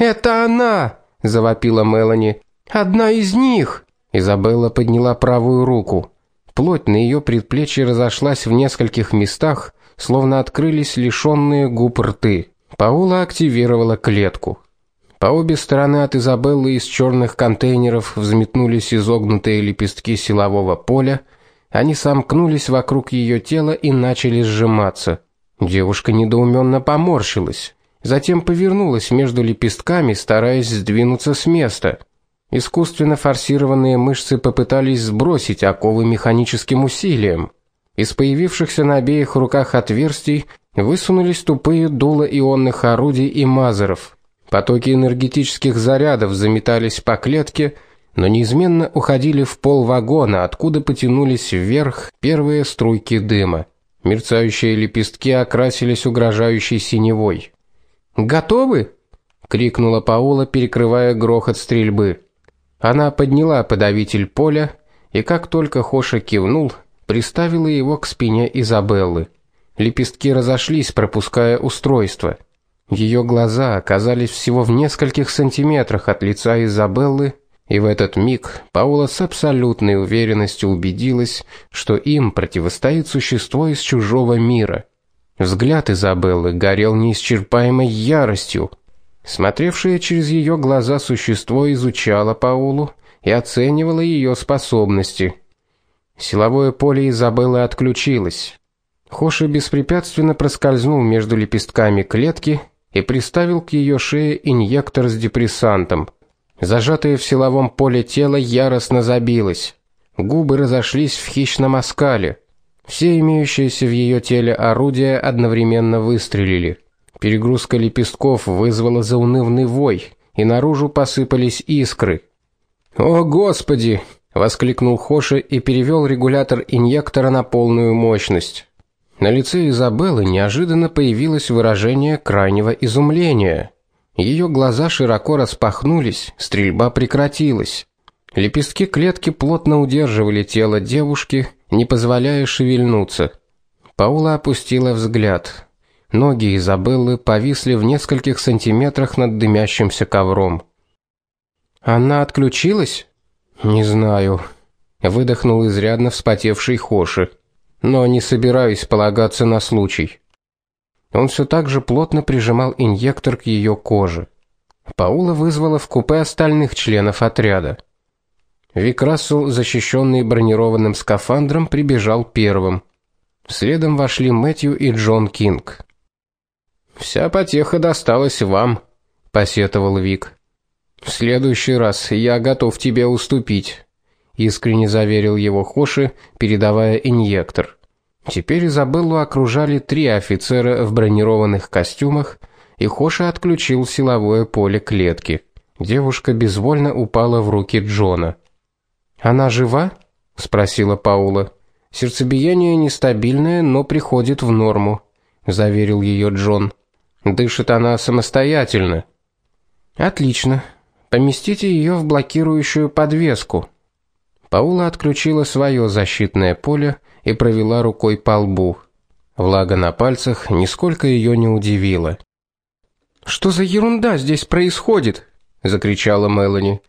"Это она!" завопила Мелани. "Одна из них!" Изабелла подняла правую руку. Плоть на ее предплечье разошлась в нескольких местах, словно открылись лишенные губ рты. Паула активировала клетку. По обе стороны от Изабеллы из черных контейнеров взметнулись изогнутые лепестки силового поля. Они сомкнулись вокруг ее тела и начали сжиматься. Девушка недоуменно поморщилась, затем повернулась между лепестками, стараясь сдвинуться с места. Искусственно форсированные мышцы попытались сбросить оковы механическим усилием. Из появившихся на обеих руках отверстий высунулись тупые дула ионных орудий и мазеров. Потоки энергетических зарядов заметались по клетке, но неизменно уходили в пол вагона, откуда потянулись вверх первые струйки дыма. Мерцающие лепестки окрасились угрожающей синевой. "Готовы?" крикнула Паула, перекрывая грохот стрельбы. Она подняла подавитель поля, и как только Хоша кивнул, приставила его к спине Изабеллы. Лепестки разошлись, пропуская устройство. Ее глаза оказались всего в нескольких сантиметрах от лица Изабеллы, и в этот миг Паула с абсолютной уверенностью убедилась, что им противостоит существо из чужого мира. Взгляд Изабеллы горел неисчерпаемой яростью, Смотревшее через ее глаза существо изучало Паулу и оценивало ее способности. Силовое поле Изабеллы отключилось. Хоши беспрепятственно проскользнул между лепестками клетки и приставил к ее шее инъектор с депрессантом. Зажатое в силовом поле тело яростно забилось. Губы разошлись в хищном оскале. Все имеющиеся в ее теле орудия одновременно выстрелили. Перегрузка лепестков вызвала заунывный вой, и наружу посыпались искры. "О, господи!" воскликнул Хоши и перевел регулятор инъектора на полную мощность. На лице Изабеллы неожиданно появилось выражение крайнего изумления. Ее глаза широко распахнулись, стрельба прекратилась. Лепестки клетки плотно удерживали тело девушки, не позволяя шевельнуться. Паула опустила взгляд. Ноги Изабеллы повисли в нескольких сантиметрах над дымящимся ковром. Она отключилась? Не знаю, выдохнул изрядно вспотевший Хоши. Но не собираюсь полагаться на случай. Он все так же плотно прижимал инъектор к ее коже. Паула вызвала в купе остальных членов отряда. Вик Рассел, защищенный бронированным скафандром, прибежал первым. Следом вошли Мэтью и Джон Кинг. Вся потеха досталась вам, посетовал Вик. В следующий раз я готов тебе уступить, искренне заверил его Хоши, передавая инъектор. Теперь Изабеллу окружали три офицера в бронированных костюмах, и Хоши отключил силовое поле клетки. Девушка безвольно упала в руки Джона. Она жива? спросила Паула. Сердцебиение нестабильное, но приходит в норму, заверил ее Джон. Дышит она самостоятельно. Отлично. Поместите ее в блокирующую подвеску. Паула отключила свое защитное поле и провела рукой по лбу. Влага на пальцах нисколько ее не удивила. Что за ерунда здесь происходит? закричала Мелани.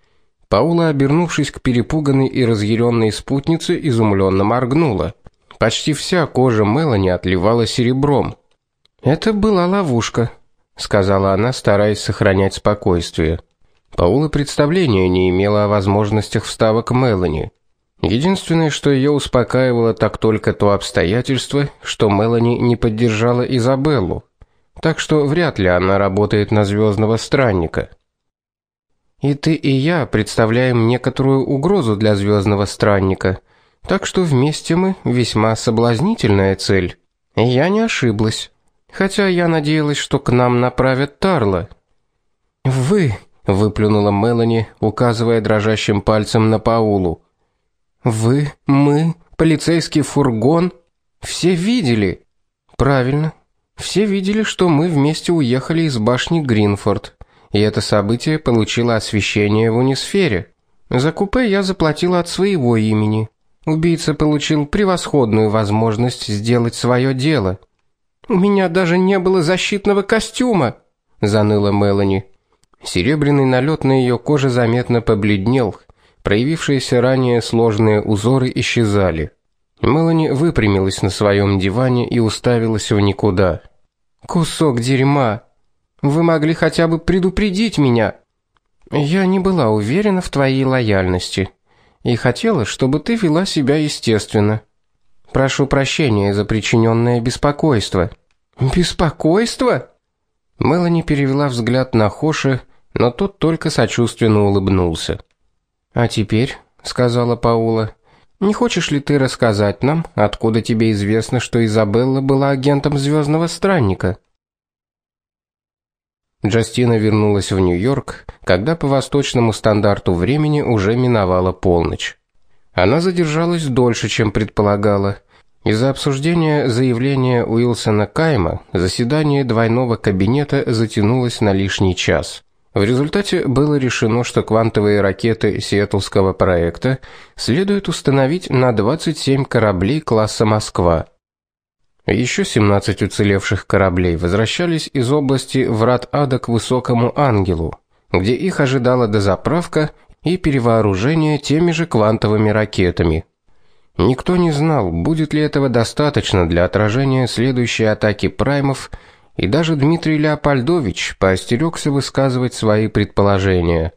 Паула, обернувшись к перепуганной и разъяренной спутнице, изумленно моргнула. Почти вся кожа Мелани отливала серебром. Это была ловушка, сказала она, стараясь сохранять спокойствие. Паула представления не имела о возможностях вставок Мелани. Единственное, что ее успокаивало, так только то обстоятельство, что Мелани не поддержала Изабеллу. Так что вряд ли она работает на звездного странника. И ты и я представляем некоторую угрозу для звездного странника. Так что вместе мы весьма соблазнительная цель. Я не ошиблась. Хотя я надеялась, что к нам направят Тарла. Вы, выплюнула Мелани, указывая дрожащим пальцем на Паулу. Вы, мы, полицейский фургон, все видели. Правильно. Все видели, что мы вместе уехали из башни Гринфорд, и это событие получило освещение в унисфере. За купе я заплатила от своего имени. Убийца получил превосходную возможность сделать свое дело. У меня даже не было защитного костюма, заныла Мелани. Серебряный налет на ее коже заметно побледнел. Проявившиеся ранее сложные узоры исчезали. Мелани выпрямилась на своем диване и уставилась в никуда. Кусок дерьма. Вы могли хотя бы предупредить меня. Я не была уверена в твоей лояльности и хотела, чтобы ты вела себя естественно. Прошу прощения за причиненное беспокойство. Беспокойство? Мелани перевела взгляд на Хоши, но тот только сочувственно улыбнулся. А теперь, сказала Паула, не хочешь ли ты рассказать нам, откуда тебе известно, что Изабелла была агентом Звездного странника? Джастина вернулась в Нью-Йорк, когда по восточному стандарту времени уже миновала полночь. Она задержалась дольше, чем предполагала. Из-за обсуждения заявления Уилсона Кайма заседание двойного кабинета затянулось на лишний час. В результате было решено, что квантовые ракеты Сиэтлского проекта следует установить на 27 кораблей класса Москва. Еще 17 уцелевших кораблей возвращались из области Врат Ада к Высокому Ангелу, где их ожидала дозаправка и перевооружение теми же квантовыми ракетами. Никто не знал, будет ли этого достаточно для отражения следующей атаки праймов и даже Дмитрий Леопольдович поостерегся высказывать свои предположения.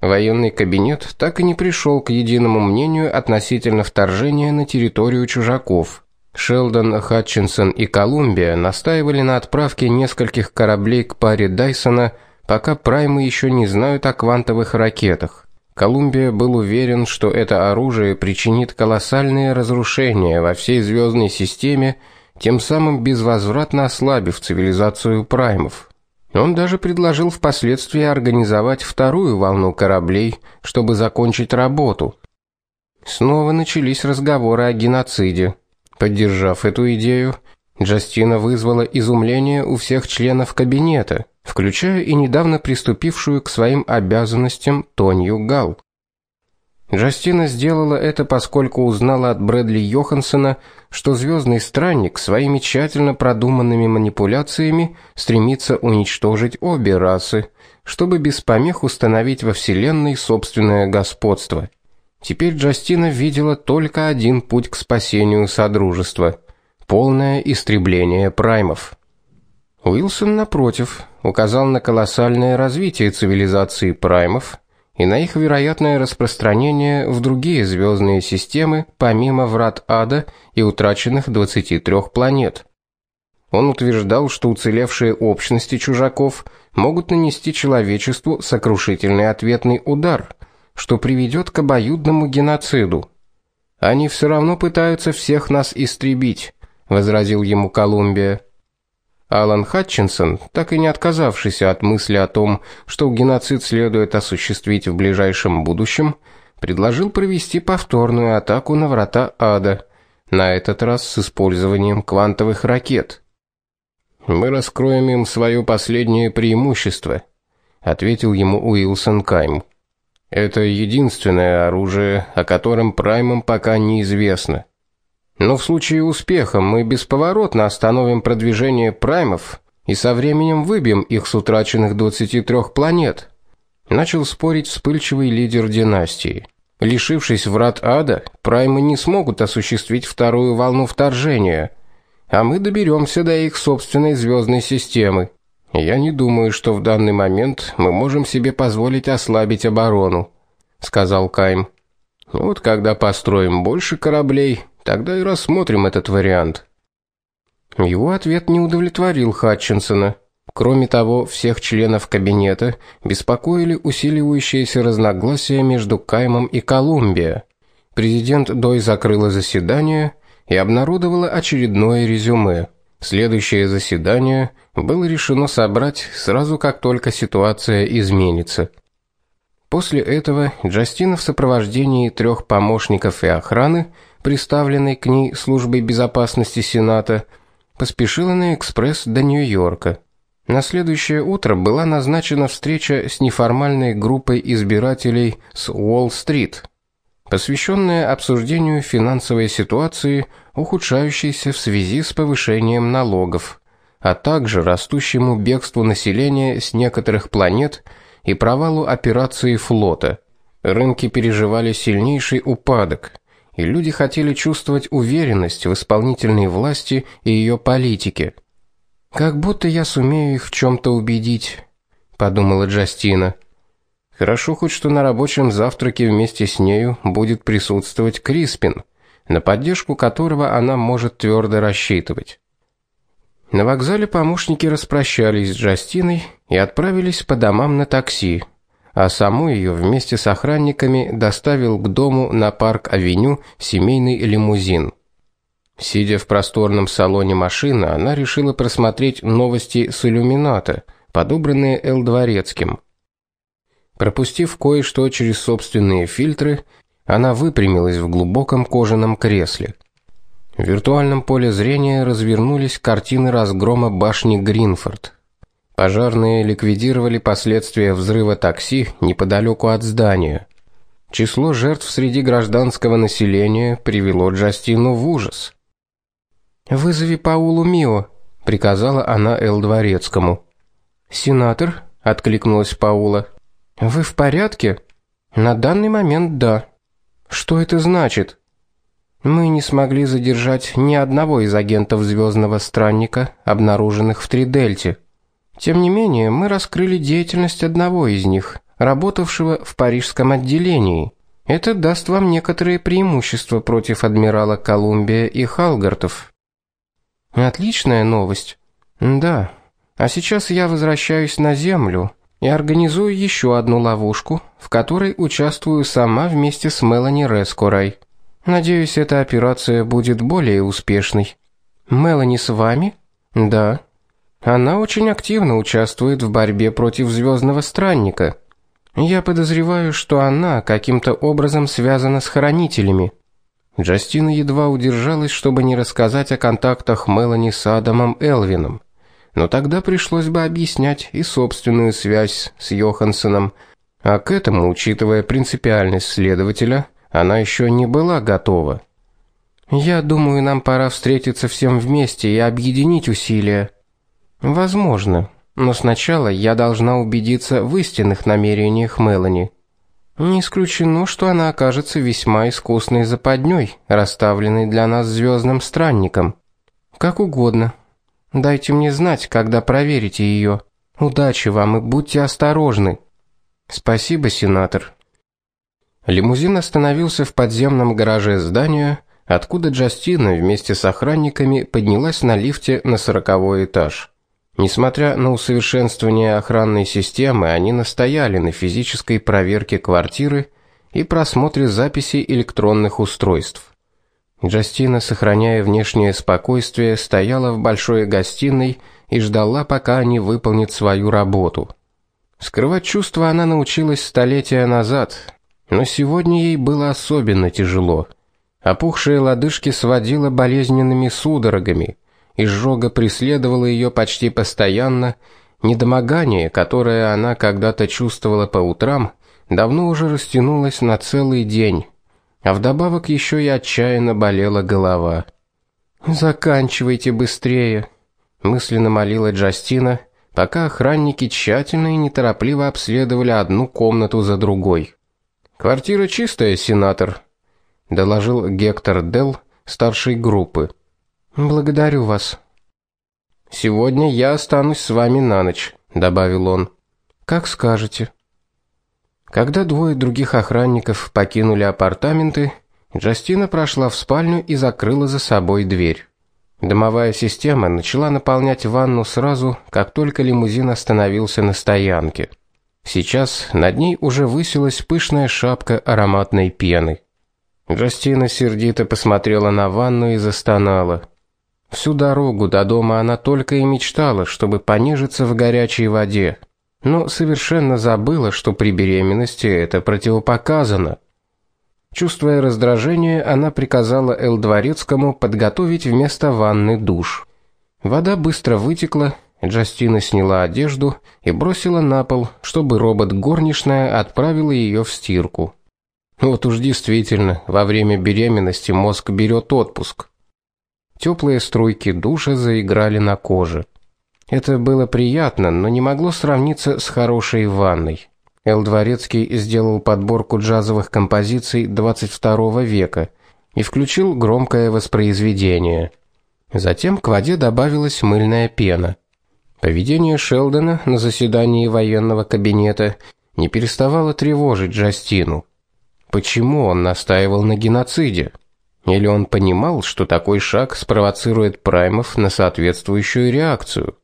Военный кабинет так и не пришел к единому мнению относительно вторжения на территорию чужаков. Шелдон, Хатчинсон и Колумбия настаивали на отправке нескольких кораблей к паре Дайсона, пока праймы еще не знают о квантовых ракетах. Колумбия был уверен, что это оружие причинит колоссальные разрушения во всей звездной системе тем самым безвозвратно ослабив цивилизацию праймов. Он даже предложил впоследствии организовать вторую волну кораблей, чтобы закончить работу. Снова начались разговоры о геноциде. Поддержав эту идею, Джастина вызвала изумление у всех членов кабинета, включая и недавно приступившую к своим обязанностям Тонью Гал. Джастина сделала это, поскольку узнала от Брэдли Йохансена, что звездный странник своими тщательно продуманными манипуляциями стремится уничтожить обе расы, чтобы без помех установить во вселенной собственное господство. Теперь Джастина видела только один путь к спасению содружества полное истребление праймов. Уилсон напротив указал на колоссальное развитие цивилизации праймов и на их вероятное распространение в другие звездные системы, помимо врат ада и утраченных 23 планет. Он утверждал, что уцелевшие общности чужаков могут нанести человечеству сокрушительный ответный удар, что приведет к обоюдному геноциду. Они все равно пытаются всех нас истребить, возразил ему Колумбия. Алан Хатчинсон, так и не отказавшийся от мысли о том, что геноцид следует осуществить в ближайшем будущем, предложил провести повторную атаку на врата ада, на этот раз с использованием квантовых ракет. Мы раскроем им свое последнее преимущество, ответил ему Уилсон Кайм. Это единственное оружие, о котором праймам пока неизвестно. Но в случае успеха мы бесповоротно остановим продвижение праймов и со временем выбьем их с утраченных 23 планет. Начал спорить вспыльчивый лидер династии. Лишившись врат ада, праймы не смогут осуществить вторую волну вторжения, а мы доберемся до их собственной звездной системы. Я не думаю, что в данный момент мы можем себе позволить ослабить оборону, сказал Кайм. Вот когда построим больше кораблей, Тогда и рассмотрим этот вариант. Его ответ не удовлетворил Хатчинсона. Кроме того, всех членов кабинета беспокоили усиливающиеся разногласия между Каймом и Колумбия. Президент Дой закрыла заседание и обнародовала очередное резюме. Следующее заседание было решено собрать сразу, как только ситуация изменится. После этого Джастина в сопровождении трех помощников и охраны приставленной к ней службой безопасности Сената, поспешила на экспресс до Нью-Йорка. На следующее утро была назначена встреча с неформальной группой избирателей с Уолл-стрит, посвященная обсуждению финансовой ситуации, ухудшающейся в связи с повышением налогов. а также растущему бегству населения с некоторых планет и провалу операции флота. Рынки переживали сильнейший упадок, и люди хотели чувствовать уверенность в исполнительной власти и ее политике. Как будто я сумею их в чем то убедить, подумала Джастина. Хорошо хоть что на рабочем завтраке вместе с нею будет присутствовать Криспин, на поддержку которого она может твердо рассчитывать. На вокзале помощники распрощались с Джастиной и отправились по домам на такси, а саму ее вместе с охранниками доставил к дому на парк-авеню семейный лимузин. Сидя в просторном салоне машины, она решила просмотреть новости с иллюмината, подобранные Эл Дворецким. Пропустив кое-что через собственные фильтры, она выпрямилась в глубоком кожаном кресле. В виртуальном поле зрения развернулись картины разгрома башни Гринфорд. Пожарные ликвидировали последствия взрыва такси неподалеку от здания. Число жертв среди гражданского населения привело Джастину в ужас. Вызови Паулу Мио, приказала она Эл. Сенатор, откликнулась Паула. Вы в порядке? На данный момент да. Что это значит? Мы не смогли задержать ни одного из агентов Звездного странника, обнаруженных в Тридельте. Тем не менее, мы раскрыли деятельность одного из них, работавшего в парижском отделении. Это даст вам некоторые преимущества против адмирала Колумбия и Халгартов. Отличная новость. Да. А сейчас я возвращаюсь на землю и организую еще одну ловушку, в которой участвую сама вместе с Мелани Рескорой. Надеюсь, эта операция будет более успешной. Мелани с вами? Да. Она очень активно участвует в борьбе против звездного странника. Я подозреваю, что она каким-то образом связана с хранителями. Джастина едва удержалась, чтобы не рассказать о контактах Мелани с Адамом Элвином. Но тогда пришлось бы объяснять и собственную связь с Йохансеном, а к этому, учитывая принципиальность следователя, она еще не была готова. Я думаю, нам пора встретиться всем вместе и объединить усилия. Возможно, но сначала я должна убедиться в истинных намерениях Мелани. Не исключено, что она окажется весьма искусной западней, расставленной для нас звездным странником. Как угодно. Дайте мне знать, когда проверите ее. Удачи вам и будьте осторожны. Спасибо, сенатор. Лимузин остановился в подземном гараже здания, откуда Джастина вместе с охранниками поднялась на лифте на сороковой этаж. Несмотря на усовершенствование охранной системы, они настояли на физической проверке квартиры и просмотре записей электронных устройств. Джастина, сохраняя внешнее спокойствие, стояла в большой гостиной и ждала, пока они выполнят свою работу. Скрывать чувства она научилась столетия назад, но сегодня ей было особенно тяжело. Опухшие лодыжки сводило болезненными судорогами, изжога преследовала ее почти постоянно, недомогание, которое она когда-то чувствовала по утрам, давно уже растянулось на целый день. А вдобавок еще и отчаянно болела голова. Заканчивайте быстрее, мысленно молила Джастина, пока охранники тщательно и неторопливо обследовали одну комнату за другой. Квартира чистая, сенатор, доложил Гектор Дел, старший группы. Благодарю вас. Сегодня я останусь с вами на ночь, добавил он. Как скажете. Когда двое других охранников покинули апартаменты, Джастина прошла в спальню и закрыла за собой дверь. Домовая система начала наполнять ванну сразу, как только лимузин остановился на стоянке. Сейчас над ней уже высилась пышная шапка ароматной пены. Джастина сердито посмотрела на ванну и застонала. Всю дорогу до дома она только и мечтала, чтобы понежиться в горячей воде, но совершенно забыла, что при беременности это противопоказано. Чувствуя раздражение, она приказала Эл Дворецкому подготовить вместо ванны душ. Вода быстро вытекла, Джастина сняла одежду и бросила на пол, чтобы робот-горничная отправила ее в стирку. Вот уж действительно, во время беременности мозг берет отпуск. Теплые струйки душа заиграли на коже. Это было приятно, но не могло сравниться с хорошей ванной. Эл Дворецкий сделал подборку джазовых композиций 22 века и включил громкое воспроизведение. Затем к воде добавилась мыльная пена. Поведение Шелдона на заседании военного кабинета не переставало тревожить Джастину. Почему он настаивал на геноциде? Или он понимал, что такой шаг спровоцирует праймов на соответствующую реакцию?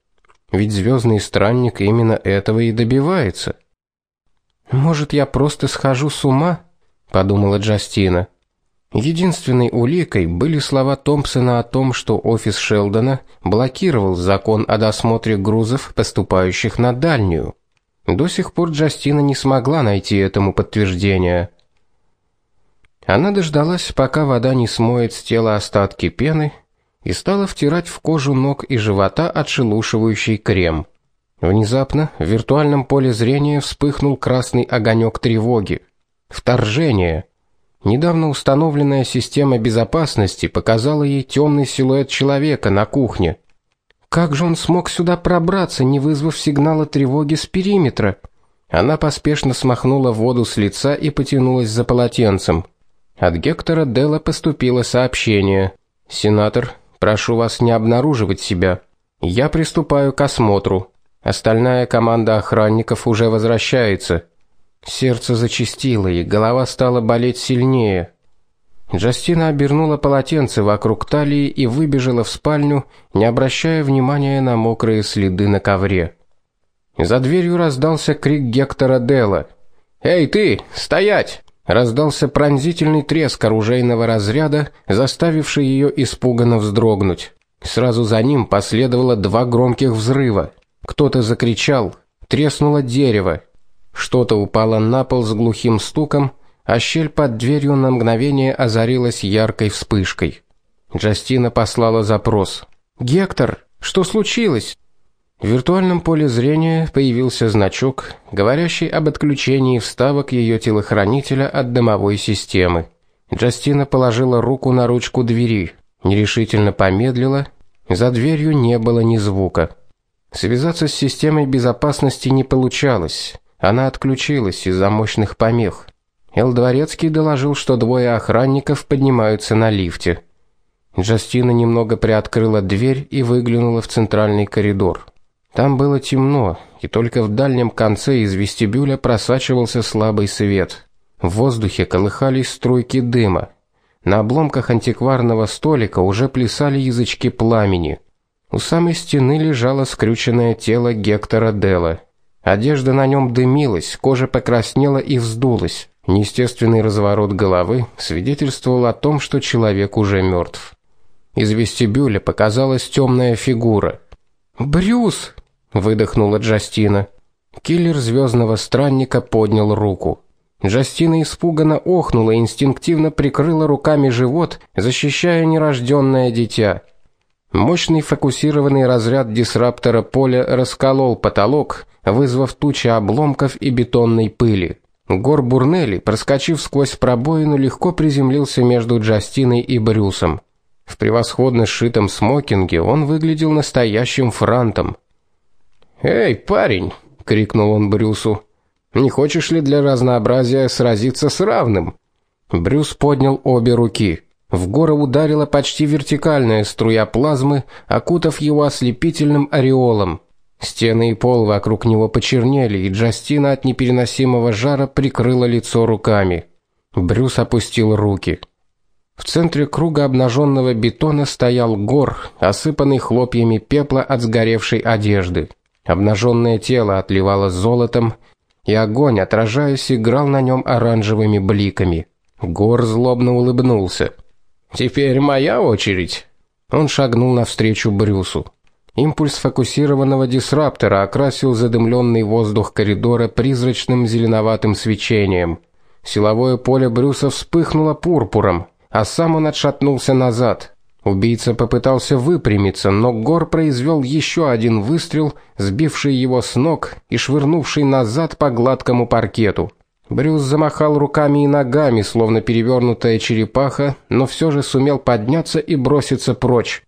Ведь звездный странник именно этого и добивается. Может, я просто схожу с ума, подумала Джастина. Единственной уликой были слова Томпсона о том, что офис Шелдона блокировал закон о досмотре грузов, поступающих на дальнюю. До сих пор Джастина не смогла найти этому подтверждения. Она дождалась, пока вода не смоет с тела остатки пены, и стала втирать в кожу ног и живота отшелушивающий крем. Внезапно в виртуальном поле зрения вспыхнул красный огонек тревоги. Вторжение. Недавно установленная система безопасности показала ей темный силуэт человека на кухне. Как же он смог сюда пробраться, не вызвав сигнала тревоги с периметра? Она поспешно смахнула воду с лица и потянулась за полотенцем. От Гектора Дела поступило сообщение: "Сенатор, прошу вас не обнаруживать себя. Я приступаю к осмотру. Остальная команда охранников уже возвращается". Сердце зачастило, и голова стала болеть сильнее. Джастина обернула полотенце вокруг талии и выбежала в спальню, не обращая внимания на мокрые следы на ковре. За дверью раздался крик Гектора Дела. "Эй ты, стоять!" Раздался пронзительный треск оружейного разряда, заставивший ее испуганно вздрогнуть. Сразу за ним последовало два громких взрыва. Кто-то закричал, треснуло дерево. Что-то упало на пол с глухим стуком, а щель под дверью на мгновение озарилась яркой вспышкой. Джастина послала запрос. "Гектор, что случилось?" В виртуальном поле зрения появился значок, говорящий об отключении вставок ее телохранителя от дымовой системы. Джастина положила руку на ручку двери, нерешительно помедлила, за дверью не было ни звука. Связаться с системой безопасности не получалось. Она отключилась из-за мощных помех. Эл Дворецкий доложил, что двое охранников поднимаются на лифте. Джастина немного приоткрыла дверь и выглянула в центральный коридор. Там было темно, и только в дальнем конце из вестибюля просачивался слабый свет. В воздухе колыхались струйки дыма. На обломках антикварного столика уже плясали язычки пламени. У самой стены лежало скрюченное тело Гектора Дела. Одежда на нем дымилась, кожа покраснела и вздулась. Неестественный разворот головы свидетельствовал о том, что человек уже мертв. Из вестибюля показалась темная фигура. "Брюс!" Выдохнула Джастина. Киллер звездного странника поднял руку. Джастина испуганно охнула и инстинктивно прикрыла руками живот, защищая нерожденное дитя. Мощный фокусированный разряд дисраптора поля расколол потолок, вызвав тучи обломков и бетонной пыли. Гор Бурнелли, проскочив сквозь пробоину, легко приземлился между Джастиной и Брюсом. В превосходно сшитом смокинге он выглядел настоящим франтом. "Эй, парень!" крикнул он Брюсу. "Не хочешь ли для разнообразия сразиться с равным?" Брюс поднял обе руки. В гору ударила почти вертикальная струя плазмы, окутав его ослепительным ореолом. Стены и пол вокруг него почернели, и Джастина от непереносимого жара прикрыла лицо руками. Брюс опустил руки. В центре круга обнаженного бетона стоял гор, осыпанный хлопьями пепла от сгоревшей одежды. Обнаженное тело отливало золотом, и огонь, отражаясь, играл на нем оранжевыми бликами. Гор злобно улыбнулся. Теперь моя очередь. Он шагнул навстречу Брюсу. Импульс фокусированного дисраптора окрасил задымленный воздух коридора призрачным зеленоватым свечением. Силовое поле Брюса вспыхнуло пурпуром, а сам он отшатнулся назад. Убийца попытался выпрямиться, но Гор произвел еще один выстрел, сбивший его с ног и швырнувший назад по гладкому паркету. Брюс замахал руками и ногами, словно перевернутая черепаха, но все же сумел подняться и броситься прочь.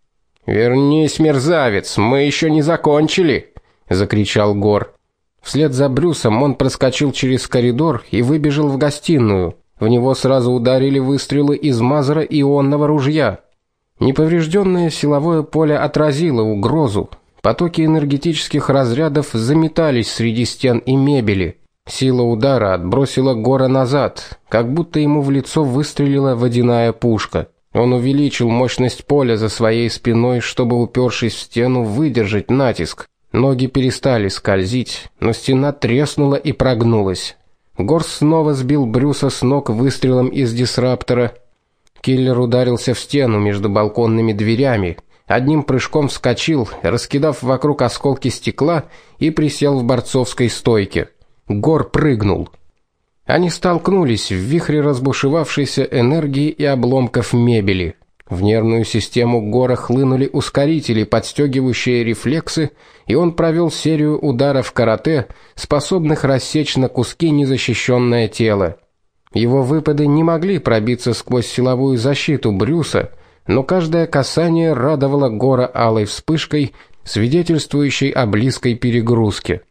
"Вернись, мерзавец, мы еще не закончили", закричал Гор. Вслед за Брюсом он проскочил через коридор и выбежал в гостиную. В него сразу ударили выстрелы из мазера ионного ружья. Неповрежденное силовое поле отразило угрозу. Потоки энергетических разрядов заметались среди стен и мебели. Сила удара отбросила Гора назад, как будто ему в лицо выстрелила водяная пушка. Он увеличил мощность поля за своей спиной, чтобы упершись в стену выдержать натиск. Ноги перестали скользить, но стена треснула и прогнулась. Гор снова сбил Брюса с ног выстрелом из дисраптора. Киллер ударился в стену между балконными дверями, одним прыжком вскочил, раскидав вокруг осколки стекла и присел в борцовской стойке. Гор прыгнул. Они столкнулись в вихре разбушевавшейся энергии и обломков мебели. В нервную систему Гора хлынули ускорители, подстегивающие рефлексы, и он провел серию ударов карате, способных рассечь на куски незащищенное тело. Его выпады не могли пробиться сквозь силовую защиту Брюса, но каждое касание радовало Гора алой вспышкой, свидетельствующей о близкой перегрузке.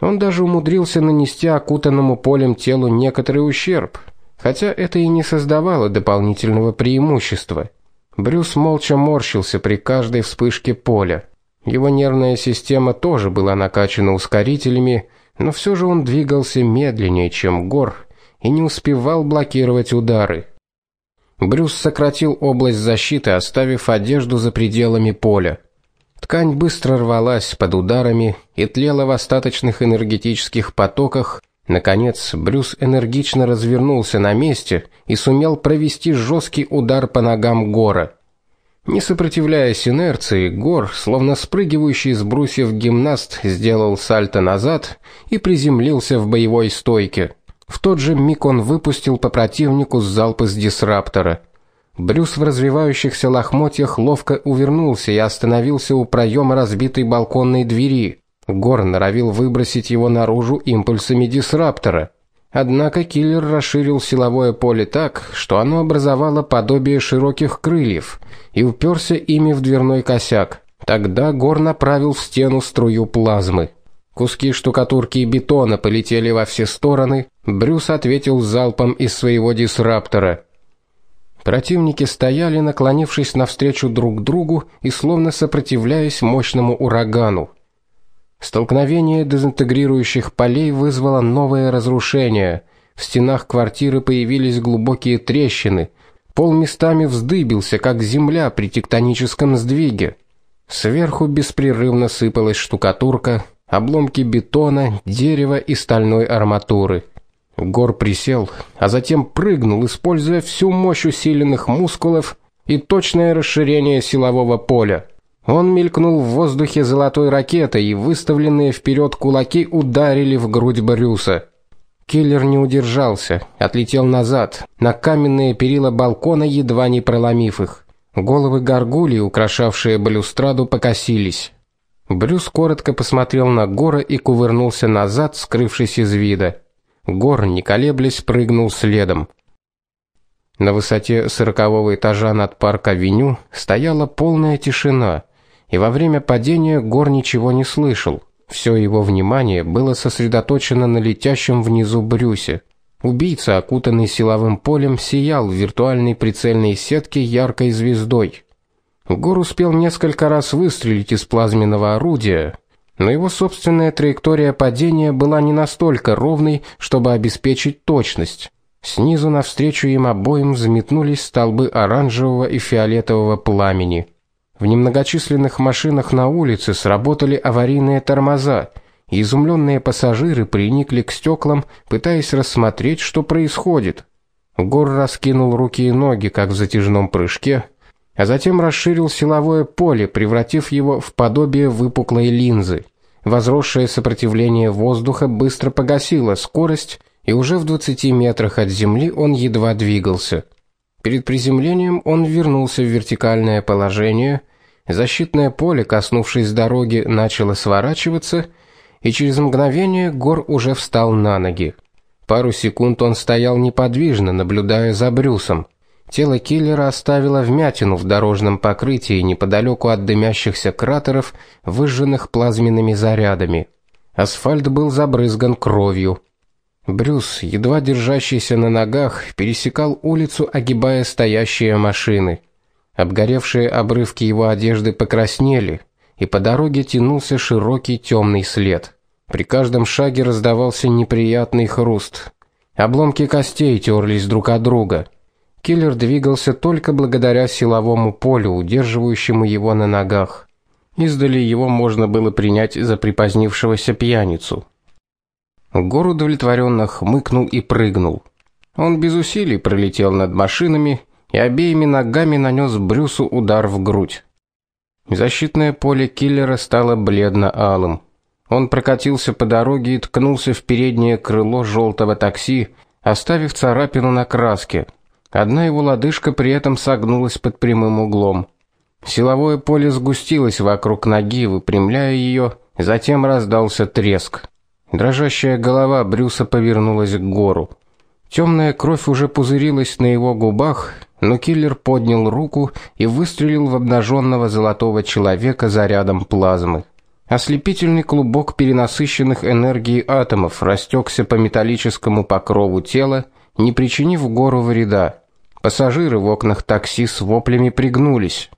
Он даже умудрился нанести окутанному полем телу некоторый ущерб, хотя это и не создавало дополнительного преимущества. Брюс молча морщился при каждой вспышке поля. Его нервная система тоже была накачана ускорителями, но все же он двигался медленнее, чем Гор, и не успевал блокировать удары. Брюс сократил область защиты, оставив одежду за пределами поля. Ткань быстро рвалась под ударами и тлела в остаточных энергетических потоках, Наконец, Брюс энергично развернулся на месте и сумел провести жесткий удар по ногам Гора. Не сопротивляясь инерции, Гор, словно спрыгивающий с брусьев гимнаст, сделал сальто назад и приземлился в боевой стойке. В тот же миг он выпустил по противнику залп из дисраптора. Брюс в развивающихся лохмотьях ловко увернулся и остановился у проема разбитой балконной двери. Гор норовил выбросить его наружу импульсами дисраптора. Однако киллер расширил силовое поле так, что оно образовало подобие широких крыльев и уперся ими в дверной косяк. Тогда Гор направил в стену струю плазмы. Куски штукатурки и бетона полетели во все стороны. Брюс ответил залпом из своего дисраптора. Противники стояли, наклонившись навстречу друг другу и словно сопротивляясь мощному урагану. Столкновение дезинтегрирующих полей вызвало новое разрушение. В стенах квартиры появились глубокие трещины. Пол местами вздыбился, как земля при тектоническом сдвиге. Сверху беспрерывно сыпалась штукатурка, обломки бетона, дерева и стальной арматуры. Гор присел, а затем прыгнул, используя всю мощь усиленных мускулов и точное расширение силового поля. Он мелькнул в воздухе золотой ракетой, и выставленные вперед кулаки ударили в грудь Брюса. Киллер не удержался, отлетел назад, на каменные перила балкона, едва не проломив их. Головы горгулий, украшавшие балюстраду, покосились. Брюс коротко посмотрел на Гора и кувырнулся назад, скрывшись из вида. Гор, не колеблясь, прыгнул следом. На высоте сорокового этажа над парк-авеню стояла полная тишина и во время падения Гор ничего не слышал. Все его внимание было сосредоточено на летящем внизу Брюсе. Убийца, окутанный силовым полем, сиял в виртуальной прицельной сетке яркой звездой. Гор успел несколько раз выстрелить из плазменного орудия, но его собственная траектория падения была не настолько ровной, чтобы обеспечить точность. Снизу навстречу им обоим взметнулись столбы оранжевого и фиолетового пламени. В немногочисленных машинах на улице сработали аварийные тормоза, и изумленные пассажиры приникли к стеклам, пытаясь рассмотреть, что происходит. Гор раскинул руки и ноги, как в затяжном прыжке, а затем расширил силовое поле, превратив его в подобие выпуклой линзы. Возросшее сопротивление воздуха быстро погасило скорость, и уже в 20 метрах от земли он едва двигался. Перед приземлением он вернулся в вертикальное положение, защитное поле, коснувшись дороги, начало сворачиваться, и через мгновение Гор уже встал на ноги. Пару секунд он стоял неподвижно, наблюдая за Брюсом. Тело киллера оставило вмятину в дорожном покрытии неподалеку от дымящихся кратеров, выжженных плазменными зарядами. Асфальт был забрызган кровью. Брюс, едва держащийся на ногах, пересекал улицу, огибая стоящие машины. Обгоревшие обрывки его одежды покраснели, и по дороге тянулся широкий темный след. При каждом шаге раздавался неприятный хруст. Обломки костей терлись друг от друга. Киллер двигался только благодаря силовому полю, удерживающему его на ногах. Издали его можно было принять за припозднившегося пьяницу. Гор удовлетворенно хмыкнул и прыгнул. Он без усилий пролетел над машинами и обеими ногами нанес Брюсу удар в грудь. Защитное поле киллера стало бледно-алым. Он прокатился по дороге и ткнулся в переднее крыло желтого такси, оставив царапину на краске. Одна его лодыжка при этом согнулась под прямым углом. Силовое поле сгустилось вокруг ноги, выпрямляя ее, затем раздался треск. Дрожащая голова Брюса повернулась к гору. Темная кровь уже пузырилась на его губах, но киллер поднял руку и выстрелил в обнаженного золотого человека зарядом плазмы. Ослепительный клубок перенасыщенных энергией атомов растекся по металлическому покрову тела, не причинив гору вреда. Пассажиры в окнах такси с воплями пригнулись.